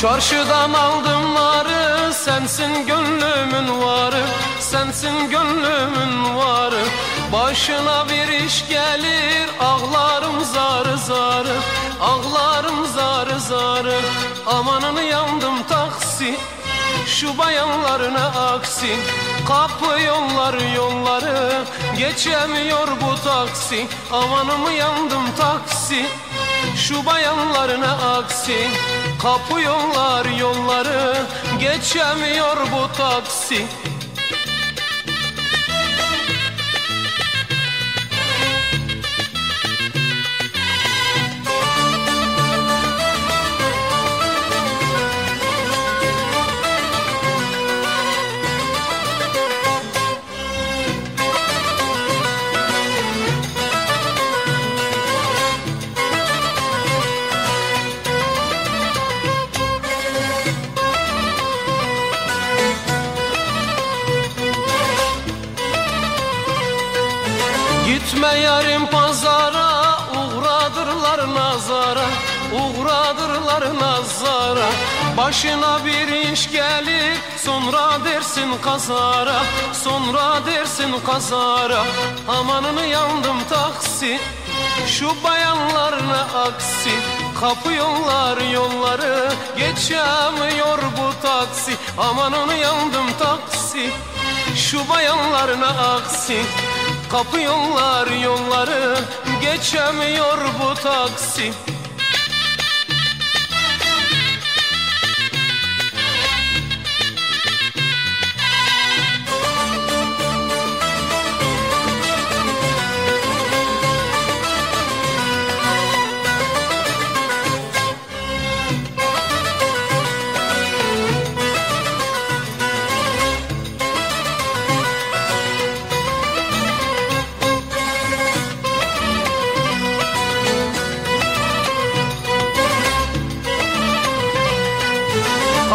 Çarşıdan aldım narı Sensin gönlümün varı Sensin gönlümün varı. Başına bir iş gelir Ağlarım zarı zarı Ağlarım zarı zarı. Amanını yandım taksi şu bayanlarına aksi Kapı yolları yolları Geçemiyor bu taksi. Amanım yandım taksi. Şu bayanlarına aksi Kapı yollar yolları Geçemiyor bu taksi Gitme yarın pazara Uğradırlar nazara Uğradırlar nazara. Başına bir iş gelir Sonra dersin kazara Sonra dersin kazara. Amanını yandım taksi Şu bayanlarına aksi? Kapı yollar yolları Geçemiyor bu taksi. Amanını yandım taksi Şu bayanlarına aksi Kapı yollar yolları geçemiyor bu taksi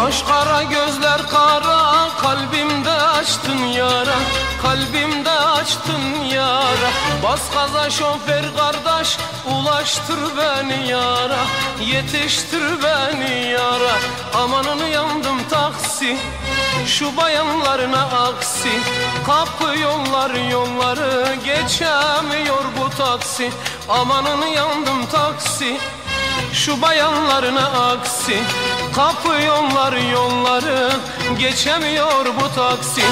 Kaş kara gözler kara Kalbimde açtın yara Kalbimde açtın yara. Bas gaza şoför kardeş Ulaştır beni yara Yetiştir beni yara. Amanını yandım taksi Şu bayanlarına aksi. Kapı yollar yolları Geçemiyor bu taksi. Amanını yandım taksi şu bayanlarına aksi Kapı yollar yolları Geçemiyor bu taksi